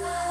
Bye.